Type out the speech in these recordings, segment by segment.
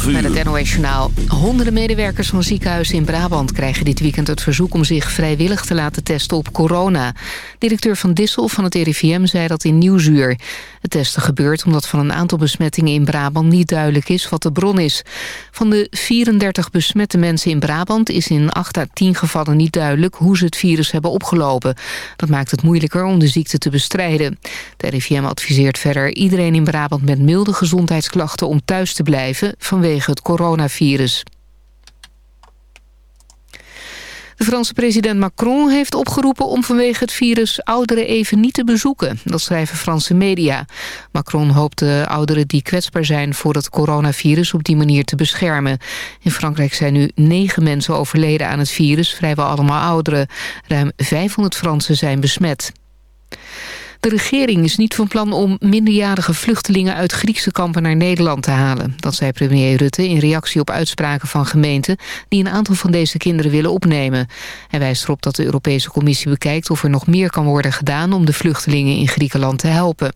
12 uur. Met het NOS Journaal. Honderden medewerkers van ziekenhuizen in Brabant krijgen dit weekend het verzoek om zich vrijwillig te laten testen op corona. Directeur Van Dissel van het RIVM zei dat in Nieuwsuur. Het testen gebeurt omdat van een aantal besmettingen in Brabant niet duidelijk is wat de bron is. Van de 34 besmette mensen in Brabant is in 8 à 10 gevallen niet duidelijk hoe ze het virus hebben opgelopen. Dat maakt het moeilijker om de ziekte te bestrijden. De RIVM adviseert verder iedereen in Brabant met milde gezondheidsklachten om thuis te blijven vanwege het coronavirus. De Franse president Macron heeft opgeroepen om vanwege het virus ouderen even niet te bezoeken. Dat schrijven Franse media. Macron hoopt de ouderen die kwetsbaar zijn voor het coronavirus op die manier te beschermen. In Frankrijk zijn nu negen mensen overleden aan het virus, vrijwel allemaal ouderen. Ruim 500 Fransen zijn besmet. De regering is niet van plan om minderjarige vluchtelingen uit Griekse kampen naar Nederland te halen. Dat zei premier Rutte in reactie op uitspraken van gemeenten die een aantal van deze kinderen willen opnemen. Hij wijst erop dat de Europese Commissie bekijkt of er nog meer kan worden gedaan om de vluchtelingen in Griekenland te helpen.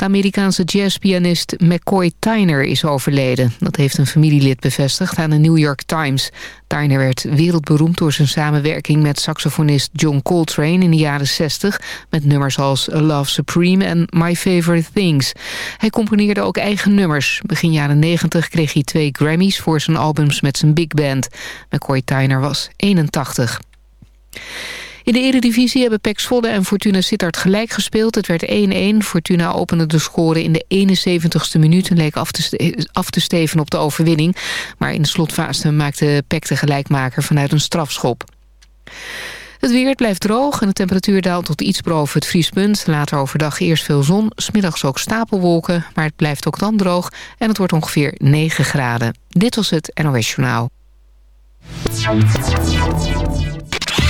De Amerikaanse jazzpianist McCoy Tyner is overleden. Dat heeft een familielid bevestigd aan de New York Times. Tyner werd wereldberoemd door zijn samenwerking met saxofonist John Coltrane in de jaren 60... met nummers als Love Supreme en My Favorite Things. Hij componeerde ook eigen nummers. Begin jaren 90 kreeg hij twee Grammys voor zijn albums met zijn big band. McCoy Tyner was 81. In de eredivisie hebben PEC Zwolle en Fortuna Sittard gelijk gespeeld. Het werd 1-1. Fortuna opende de score in de 71ste minuut... en leek af te, af te steven op de overwinning. Maar in de slotfase maakte PEC de gelijkmaker vanuit een strafschop. Het weer blijft droog en de temperatuur daalt tot iets boven het vriespunt. Later overdag eerst veel zon, smiddags ook stapelwolken... maar het blijft ook dan droog en het wordt ongeveer 9 graden. Dit was het NOS Journaal.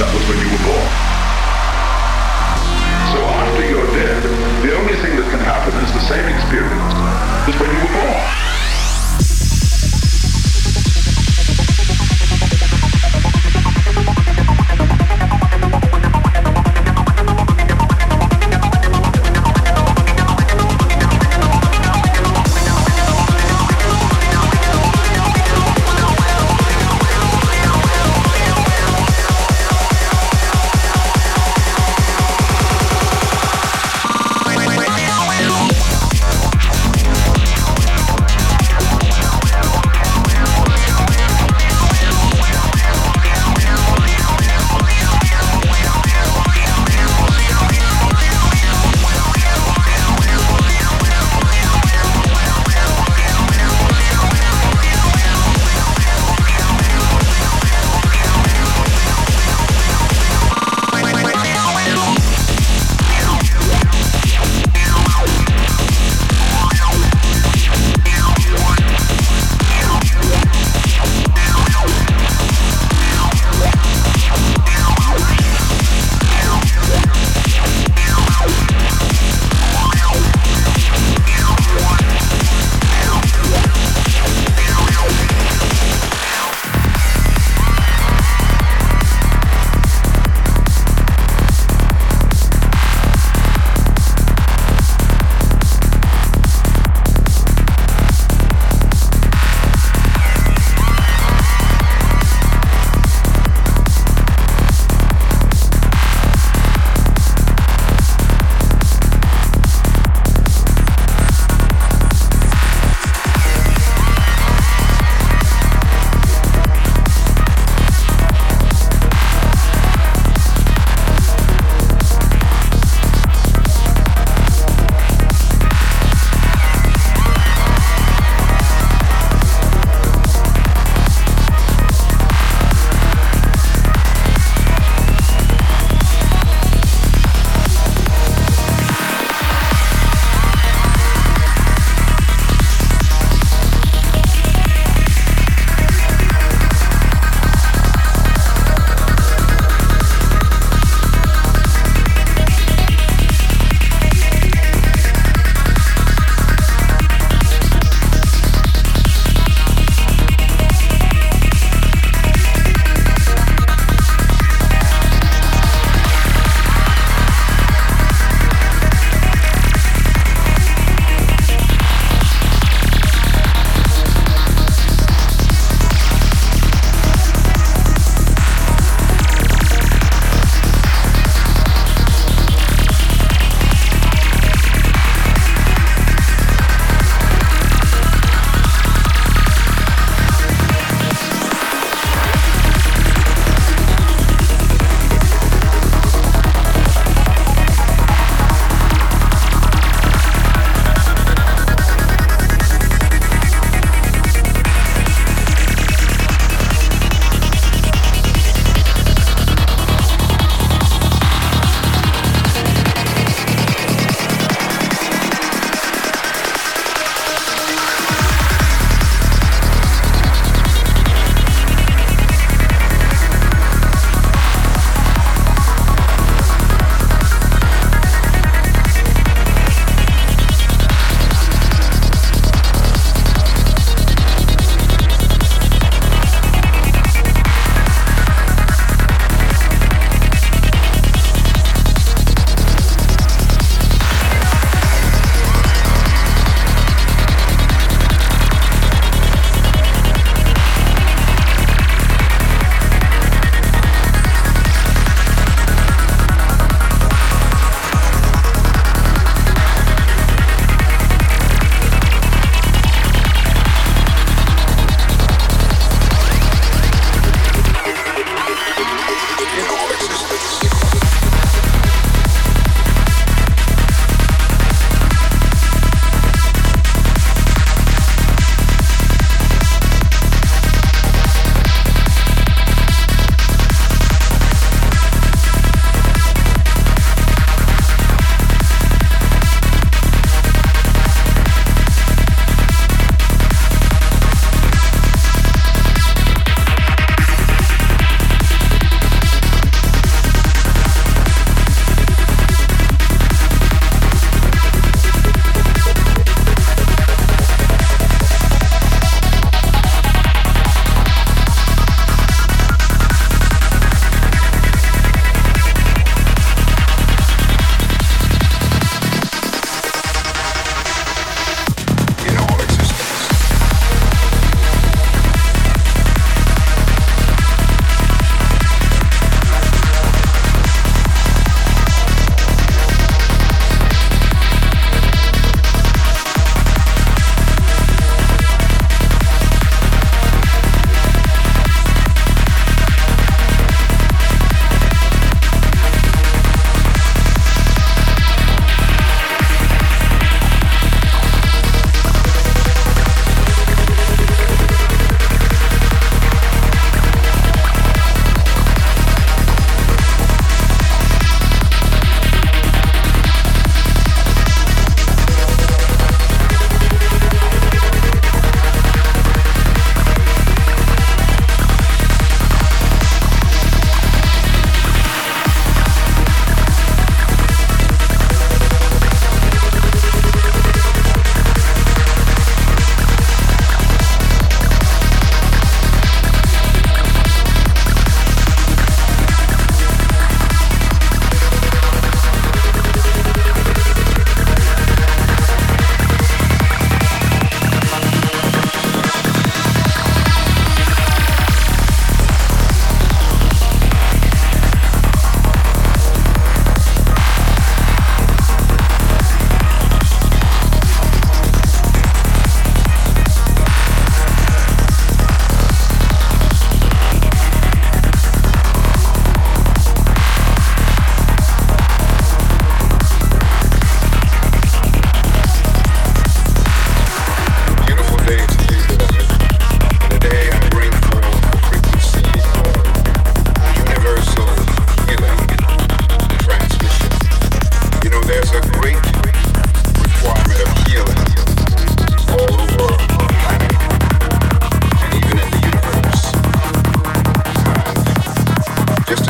That was when you were born. So after you're dead, the only thing that can happen is the same experience as when you were born.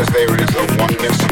Cause there is a oneness